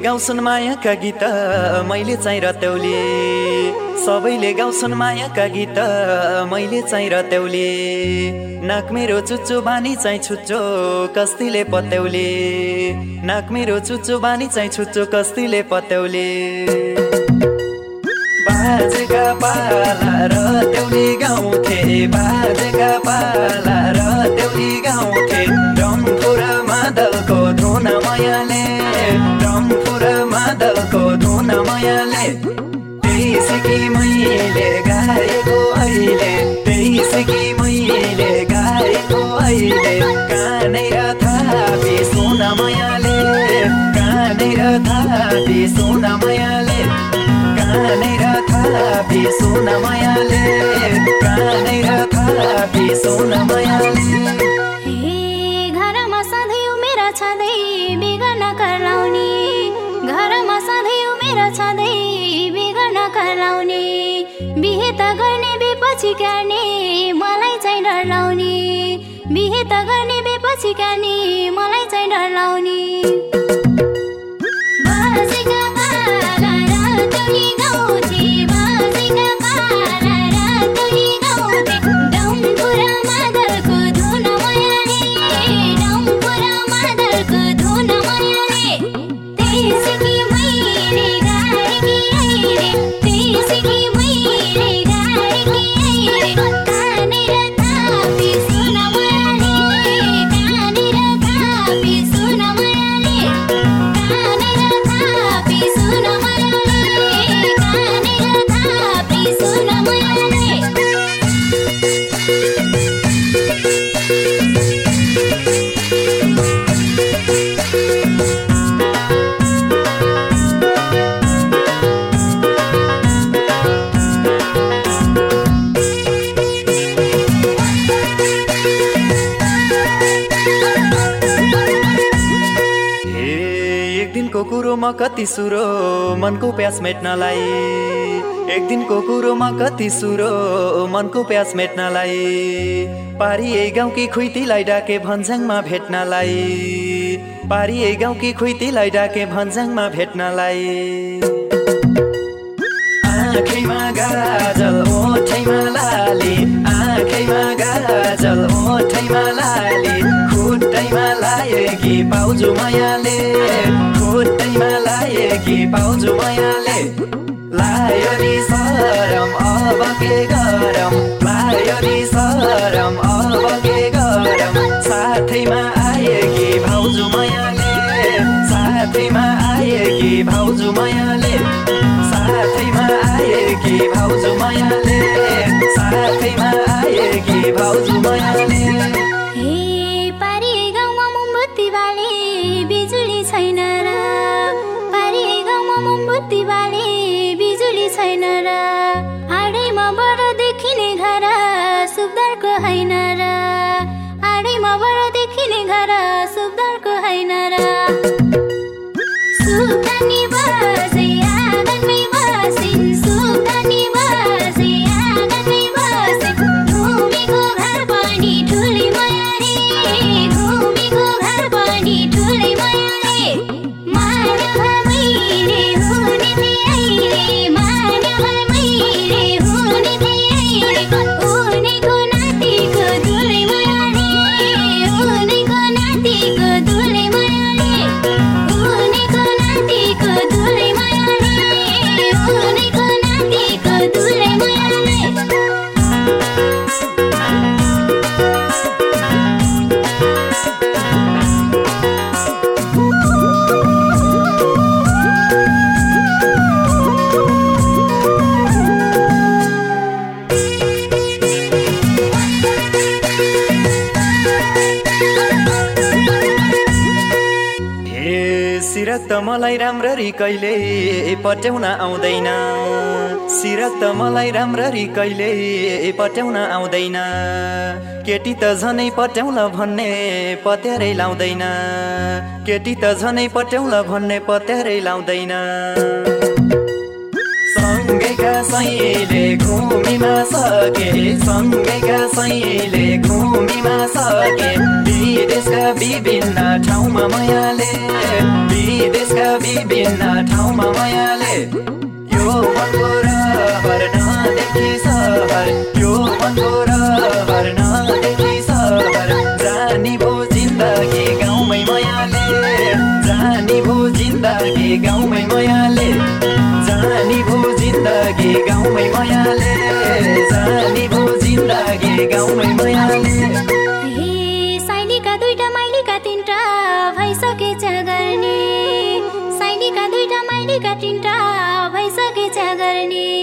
गाउँछन् मायाका गीत मैले चाहिँ रत्याउले सबैले गाउँछन् मायाका गीत मैले चाहिँ रत्याउले नाक मेरो चुच्चो बानी चाहिँ छुच्चो कस्तीले पत्याउले। नाक मेरो चुच्चो बानी चाहिँ छुच्चो कस्तीले पत्याउले। बाजेका पाला गाउँथे बाजेका पाला गाउँथे। मादलको धुन मायाले मायाले त्यही मैले गाएको अहिले। त्यही मैले गाएको अहिले। कानै र थापी सुन मायाले। कानै र थापी सुन मायाले। कानै र थापी सुन मायाले। कानै र थापी सुन मायाले। बिहे त गर्ने बेपछि गर्ने मलाई चाहिँ डर लाउने बिहे त गर्ने बेपछि गर्ने मलाई चाहिँ डर लाउने कुरोमा कति सुरो मनको प्यास मेट्नलाई। एक दिनको कुरोमा कति सुरो मनको प्यास मेट्नलाई। पारिए गाउँकी खुइतीलाई डाके भन्ज्याङमा भेट्नलाई। पारिए गाउँकी खुइतीलाई डाके भन्ज्याङमा भेट्नलाई। आँखैमा गाजल ओठैमा लाली। आँखैमा गाजल ओठैमा लाली। खुट्टैमा लाएकी पाउजु मायाले? खुट्टैमा लाएकी पाउजु मायाले? लायो नि सरम अब के गरम? लायो नि सरम अब के गरम? साथैमा आएकी भाउजु मायाले? साथैमा आएकी भाउजु मायाले? साथैमा आएकी भाउजू मायाले? देखिने घर सुब्दारको होइन र देखिने घर सुब्दारको होइन र सिरक त मलाई राम्ररी कहिले पट्याउन आउँदैन। सिरक त मलाई राम्ररी कहिले पट्याउन आउँदैन। केटी त झनै पट्याउला भन्ने पत्यारै लाउँदैन। केटी त झनै पट्याउला भन्ने पत्यारै लाउँदैन। सँगैका सैले घुमीमा सके सँगैका सैले घुमीमा सके। विदेशका विभिन्न ठाउँमा मायाले विदेशका विभिन्न ठाउँमा मायाले। यो मनको रहर नदेखि सहर यो मनको आदरणी